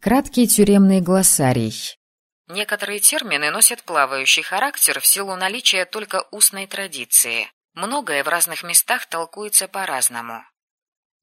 Краткий тюремный глоссарий. Некоторые термины носят плавающий характер в силу наличия только устной традиции. Многое в разных местах толкуется по-разному.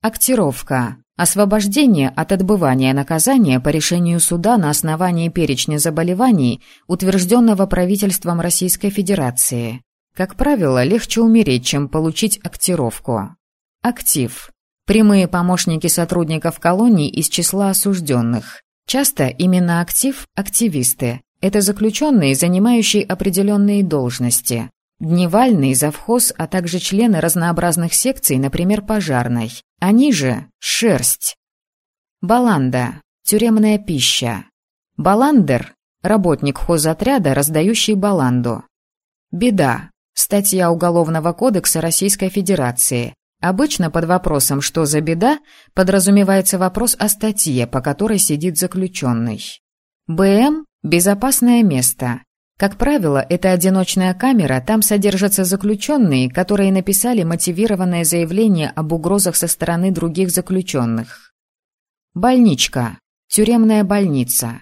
Актировка. Освобождение от отбывания наказания по решению суда на основании перечня заболеваний, утвержденного правительством Российской Федерации. Как правило, легче умереть, чем получить актировку. Актив. Прямые помощники сотрудников колоний из числа осужденных. Часто именно актив – активисты. Это заключенные, занимающие определенные должности. Дневальный, завхоз, а также члены разнообразных секций, например, пожарной. Они же – шерсть. Баланда – тюремная пища. Баландер – работник хозотряда, раздающий баланду. Беда – статья Уголовного кодекса Российской Федерации. Обычно под вопросом «что за беда» подразумевается вопрос о статье, по которой сидит заключенный. БМ – безопасное место. Как правило, это одиночная камера, там содержатся заключенные, которые написали мотивированное заявление об угрозах со стороны других заключенных. Больничка. Тюремная больница.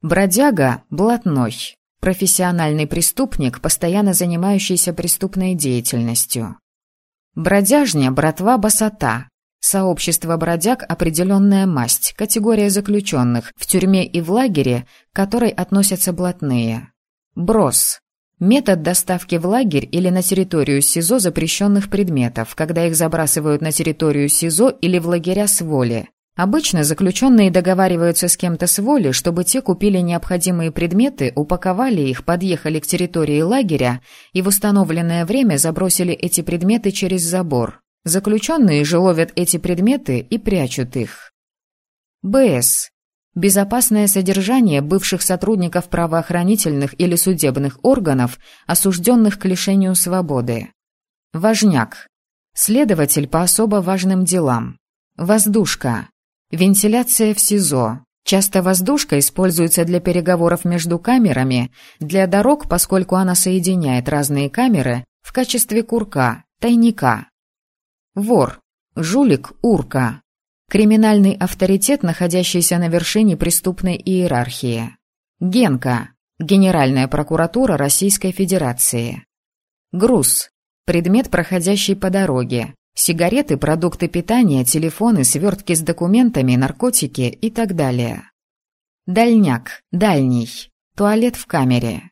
Бродяга – блатной. Профессиональный преступник, постоянно занимающийся преступной деятельностью. Бродяжня, братва, басота. Сообщество бродяг – определенная масть, категория заключенных, в тюрьме и в лагере, к которой относятся блатные. Брос. Метод доставки в лагерь или на территорию СИЗО запрещенных предметов, когда их забрасывают на территорию СИЗО или в лагеря с воли. Обычно заключенные договариваются с кем-то с воли, чтобы те купили необходимые предметы, упаковали их, подъехали к территории лагеря и в установленное время забросили эти предметы через забор. Заключенные же ловят эти предметы и прячут их. БС. Безопасное содержание бывших сотрудников правоохранительных или судебных органов, осужденных к лишению свободы. Важняк. Следователь по особо важным делам. Воздушка. Вентиляция в СИЗО. Часто воздушка используется для переговоров между камерами, для дорог, поскольку она соединяет разные камеры, в качестве курка, тайника. Вор. Жулик, урка. Криминальный авторитет, находящийся на вершине преступной иерархии. Генка. Генеральная прокуратура Российской Федерации. Груз. Предмет, проходящий по дороге. Сигареты, продукты питания, телефоны, свертки с документами, наркотики и так далее. Дальняк. Дальний. Туалет в камере.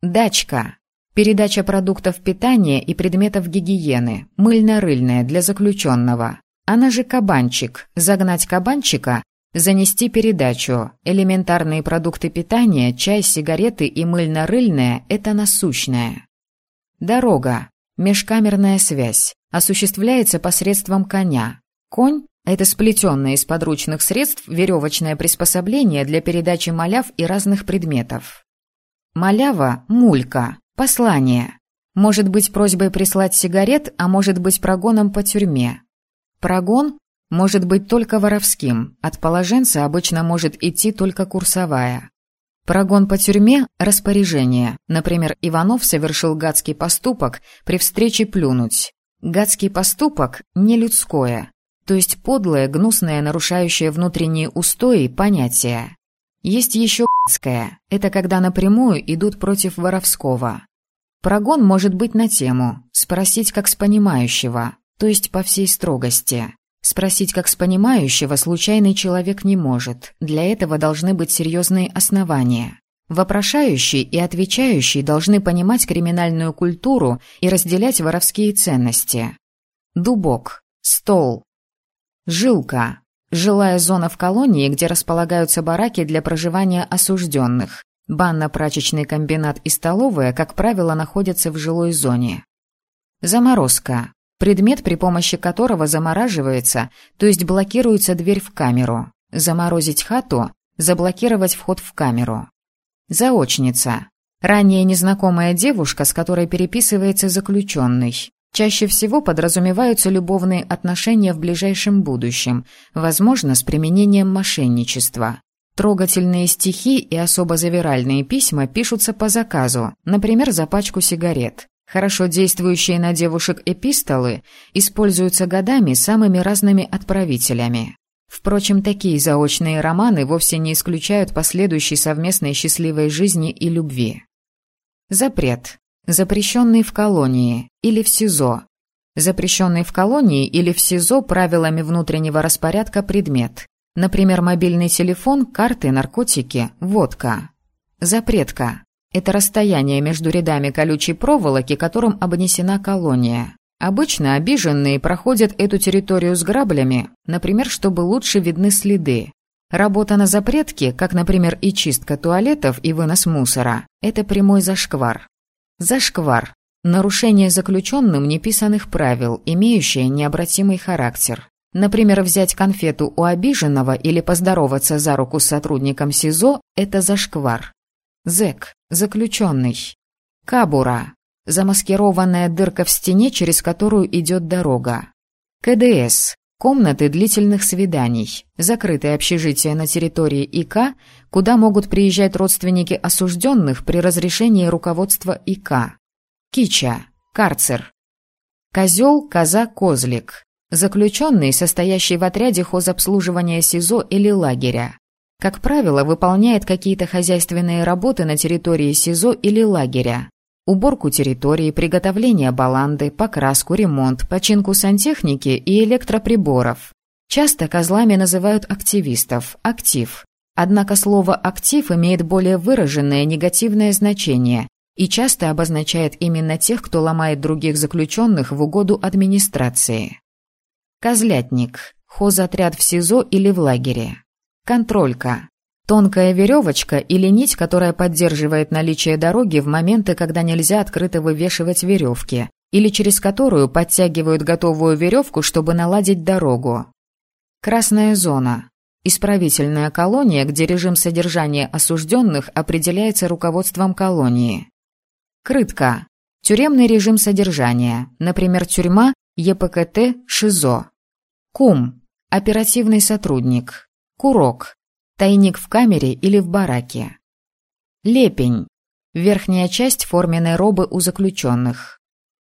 Дачка. Передача продуктов питания и предметов гигиены. Мыльно-рыльная для заключенного. Она же кабанчик. Загнать кабанчика, занести передачу. Элементарные продукты питания, чай, сигареты и мыльно-рыльное – это насущное. Дорога. Межкамерная связь. Осуществляется посредством коня. Конь – это сплетенное из подручных средств веревочное приспособление для передачи маляв и разных предметов. Малява – мулька, послание. Может быть просьбой прислать сигарет, а может быть прогоном по тюрьме. Прогон может быть только воровским, от положенца обычно может идти только курсовая. Прогон по тюрьме – распоряжение. Например, Иванов совершил гадский поступок при встрече плюнуть. Гадский поступок – не людское, то есть подлое, гнусное, нарушающее внутренние устои понятие. Есть еще гадское – это когда напрямую идут против воровского. Прогон может быть на тему, спросить как с понимающего, то есть по всей строгости. Спросить как с понимающего случайный человек не может, для этого должны быть серьезные основания. Вопрошающий и отвечающий должны понимать криминальную культуру и разделять воровские ценности. Дубок. Стол. Жилка. Жилая зона в колонии, где располагаются бараки для проживания осужденных. Банно-прачечный комбинат и столовая, как правило, находятся в жилой зоне. Заморозка. Предмет, при помощи которого замораживается, то есть блокируется дверь в камеру. Заморозить хату – заблокировать вход в камеру. Заочница. Ранее незнакомая девушка, с которой переписывается заключенный. Чаще всего подразумеваются любовные отношения в ближайшем будущем, возможно, с применением мошенничества. Трогательные стихи и особо завиральные письма пишутся по заказу, например, за пачку сигарет. Хорошо действующие на девушек эпистолы используются годами самыми разными отправителями. Впрочем, такие заочные романы вовсе не исключают последующей совместной счастливой жизни и любви. Запрет. Запрещенный в колонии или в СИЗО. Запрещенный в колонии или в СИЗО правилами внутреннего распорядка предмет. Например, мобильный телефон, карты, наркотики, водка. Запретка. Это расстояние между рядами колючей проволоки, которым обнесена колония. Обычно обиженные проходят эту территорию с граблями, например, чтобы лучше видны следы. Работа на запретке, как, например, и чистка туалетов и вынос мусора, это прямой зашквар. Зашквар – нарушение заключенным неписанных правил, имеющее необратимый характер. Например, взять конфету у обиженного или поздороваться за руку с сотрудником СИЗО – это зашквар. Зэк – заключенный. Кабура – замаскированная дырка в стене, через которую идет дорога. КДС – комнаты длительных свиданий, закрытые общежития на территории ИК, куда могут приезжать родственники осужденных при разрешении руководства ИК. Кича – карцер. Козел, коза, козлик Заключенный, состоящий в отряде хозобслуживания СИЗО или лагеря. Как правило, выполняет какие-то хозяйственные работы на территории СИЗО или лагеря. Уборку территории, приготовление баланды, покраску, ремонт, починку сантехники и электроприборов. Часто козлами называют активистов, актив. Однако слово «актив» имеет более выраженное негативное значение и часто обозначает именно тех, кто ломает других заключенных в угоду администрации. Козлятник. Хозотряд в СИЗО или в лагере. Контролька. Тонкая веревочка или нить, которая поддерживает наличие дороги в моменты, когда нельзя открыто вывешивать веревки, или через которую подтягивают готовую веревку, чтобы наладить дорогу. Красная зона. Исправительная колония, где режим содержания осужденных определяется руководством колонии. Крытка. Тюремный режим содержания, например, тюрьма, ЕПКТ, ШИЗО. Кум – оперативный сотрудник. Курок – тайник в камере или в бараке. Лепень – верхняя часть форменной робы у заключенных.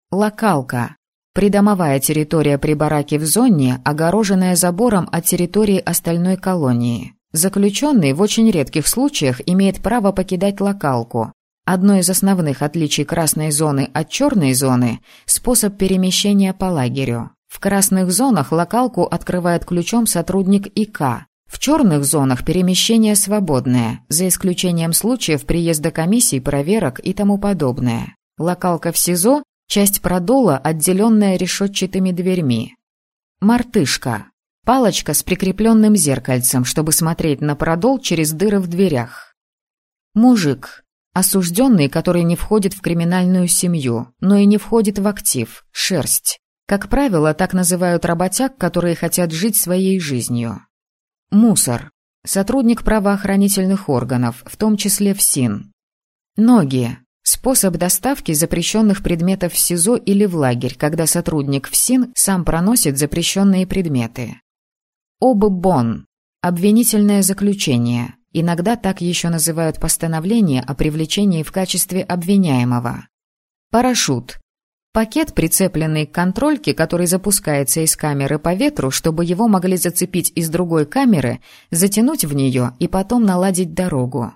Локалка – придомовая территория при бараке в зоне, огороженная забором от территории остальной колонии. Заключенный в очень редких случаях имеет право покидать локалку. Одно из основных отличий красной зоны от черной зоны – способ перемещения по лагерю. В красных зонах локалку открывает ключом сотрудник ИК. В черных зонах перемещение свободное, за исключением случаев приезда комиссий, проверок и тому подобное. Локалка в СИЗО – часть продола, отделенная решетчатыми дверьми. Мартышка – палочка с прикрепленным зеркальцем, чтобы смотреть на продол через дыры в дверях. Мужик – осужденный, который не входит в криминальную семью, но и не входит в актив, шерсть. Как правило, так называют работяг, которые хотят жить своей жизнью. Мусор. Сотрудник правоохранительных органов, в том числе в СИН. Ноги. Способ доставки запрещенных предметов в СИЗО или в лагерь, когда сотрудник в СИН сам проносит запрещенные предметы. ОББОН. Обвинительное заключение. Иногда так еще называют постановление о привлечении в качестве обвиняемого. Парашют. Пакет, прицепленный к контрольке, который запускается из камеры по ветру, чтобы его могли зацепить из другой камеры, затянуть в нее и потом наладить дорогу.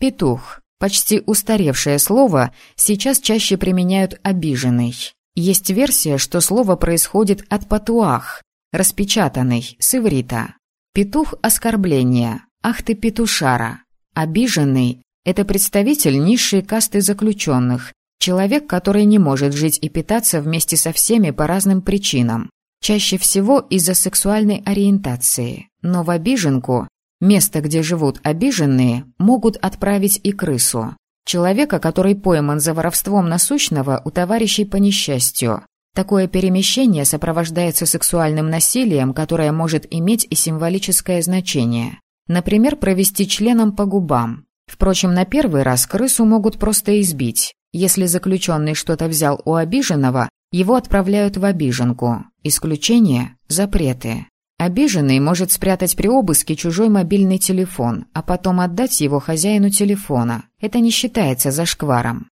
Петух. Почти устаревшее слово сейчас чаще применяют «обиженный». Есть версия, что слово происходит от «патуах», распечатанный, с иврита. Петух – оскорбление. Ах ты петушара. Обиженный – это представитель низшей касты заключенных, Человек, который не может жить и питаться вместе со всеми по разным причинам. Чаще всего из-за сексуальной ориентации. Но в обиженку, место, где живут обиженные, могут отправить и крысу. Человека, который пойман за воровством насущного у товарищей по несчастью. Такое перемещение сопровождается сексуальным насилием, которое может иметь и символическое значение. Например, провести членом по губам. Впрочем, на первый раз крысу могут просто избить. Если заключенный что-то взял у обиженного, его отправляют в обиженку. Исключение – запреты. Обиженный может спрятать при обыске чужой мобильный телефон, а потом отдать его хозяину телефона. Это не считается зашкваром.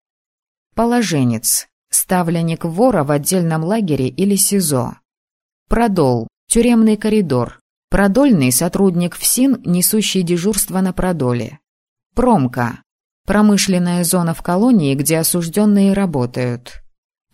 Положенец. Ставленник вора в отдельном лагере или СИЗО. Продол. Тюремный коридор. Продольный сотрудник ФСИН, несущий дежурство на продоле. Промка. Промышленная зона в колонии, где осужденные работают.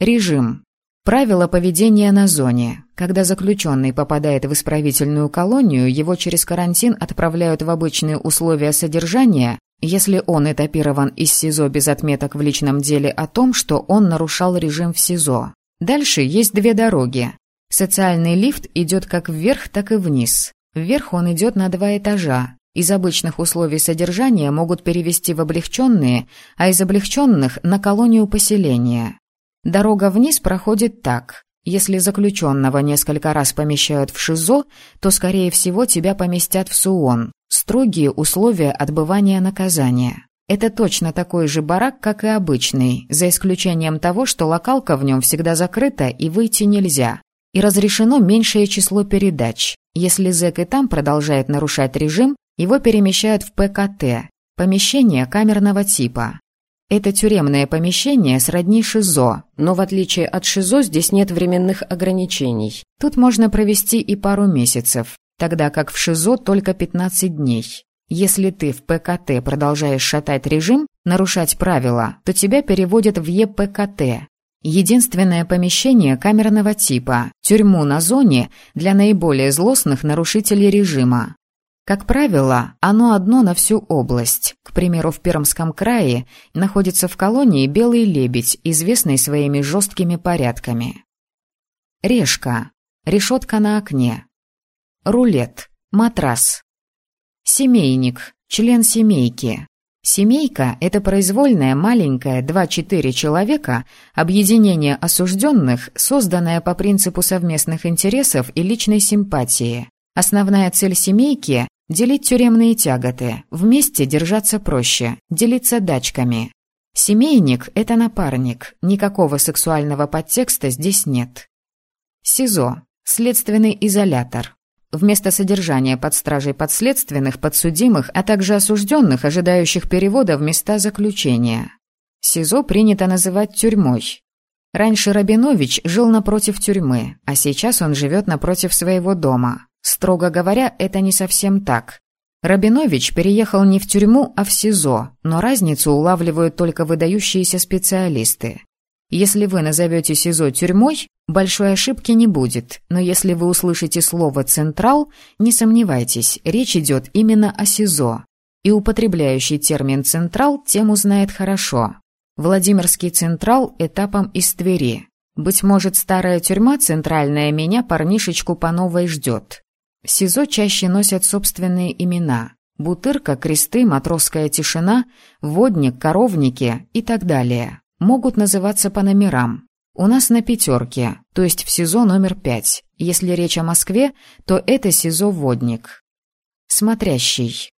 Режим. Правила поведения на зоне. Когда заключенный попадает в исправительную колонию, его через карантин отправляют в обычные условия содержания, если он этапирован из СИЗО без отметок в личном деле о том, что он нарушал режим в СИЗО. Дальше есть две дороги. Социальный лифт идет как вверх, так и вниз. Вверх он идет на два этажа. Из обычных условий содержания могут перевести в облегченные, а из облегченных – на колонию поселения. Дорога вниз проходит так. Если заключенного несколько раз помещают в ШИЗО, то, скорее всего, тебя поместят в СУОН. Строгие условия отбывания наказания. Это точно такой же барак, как и обычный, за исключением того, что локалка в нем всегда закрыта и выйти нельзя. И разрешено меньшее число передач. Если зэк и там продолжает нарушать режим, его перемещают в ПКТ – помещение камерного типа. Это тюремное помещение сродни ШИЗО, но в отличие от ШИЗО здесь нет временных ограничений. Тут можно провести и пару месяцев, тогда как в ШИЗО только 15 дней. Если ты в ПКТ продолжаешь шатать режим, нарушать правила, то тебя переводят в ЕПКТ. Единственное помещение камерного типа, тюрьму на зоне для наиболее злостных нарушителей режима. Как правило, оно одно на всю область. К примеру, в Пермском крае находится в колонии белый лебедь, известный своими жесткими порядками. Решка. Решетка на окне. Рулет. Матрас. Семейник. Член семейки. Семейка – это произвольное маленькое 2-4 человека, объединение осужденных, созданное по принципу совместных интересов и личной симпатии. Основная цель семейки Делить тюремные тяготы, вместе держаться проще, делиться дачками. Семейник – это напарник, никакого сексуального подтекста здесь нет. СИЗО – следственный изолятор. Вместо содержания под стражей подследственных, подсудимых, а также осужденных, ожидающих перевода в места заключения. СИЗО принято называть тюрьмой. Раньше Рабинович жил напротив тюрьмы, а сейчас он живет напротив своего дома. Строго говоря, это не совсем так. Рабинович переехал не в тюрьму, а в СИЗО, но разницу улавливают только выдающиеся специалисты. Если вы назовете СИЗО тюрьмой, большой ошибки не будет, но если вы услышите слово «централ», не сомневайтесь, речь идет именно о СИЗО. И употребляющий термин «централ» тему знает хорошо. Владимирский централ этапом из Твери. Быть может, старая тюрьма центральная меня парнишечку по новой ждет. СИЗО чаще носят собственные имена. Бутырка, кресты, матросская тишина, водник, коровники и так далее. Могут называться по номерам. У нас на пятерке, то есть в СИЗО номер пять. Если речь о Москве, то это СИЗО «Водник». Смотрящий.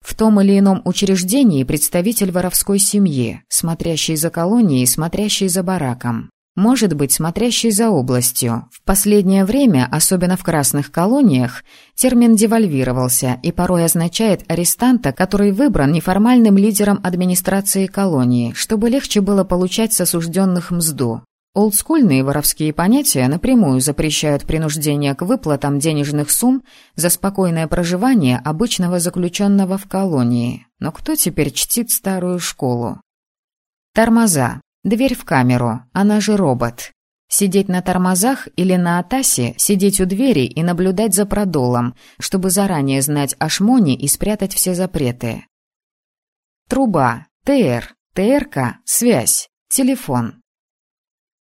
В том или ином учреждении представитель воровской семьи, смотрящий за колонией, смотрящий за бараком. Может быть, смотрящий за областью. В последнее время, особенно в красных колониях, термин девальвировался и порой означает арестанта, который выбран неформальным лидером администрации колонии, чтобы легче было получать с осужденных мзду. Олдскульные воровские понятия напрямую запрещают принуждение к выплатам денежных сумм за спокойное проживание обычного заключенного в колонии. Но кто теперь чтит старую школу? Тормоза. Дверь в камеру, она же робот. Сидеть на тормозах или на атасе, сидеть у двери и наблюдать за продолом, чтобы заранее знать о шмоне и спрятать все запреты. Труба, ТР, ТРК, связь, телефон.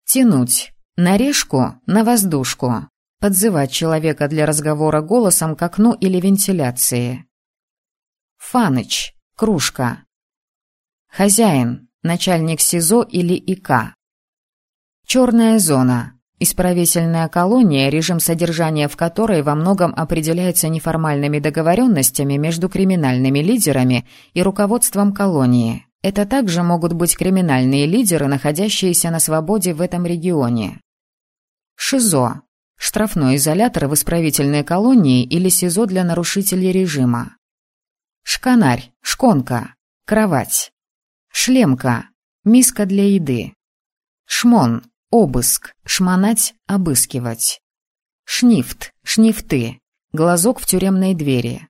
Тянуть. На решку, на воздушку. Подзывать человека для разговора голосом к окну или вентиляции. Фаныч, кружка. Хозяин, начальник СИЗО или ИК. Черная зона. Исправительная колония, режим содержания в которой во многом определяется неформальными договоренностями между криминальными лидерами и руководством колонии. Это также могут быть криминальные лидеры, находящиеся на свободе в этом регионе. ШИЗО. Штрафной изолятор в исправительной колонии или СИЗО для нарушителей режима. Шканарь. Шконка. Кровать. Шлемка. Миска для еды. Шмон. Обыск. Шмонать. Обыскивать. Шнифт. Шнифты. Глазок в тюремной двери.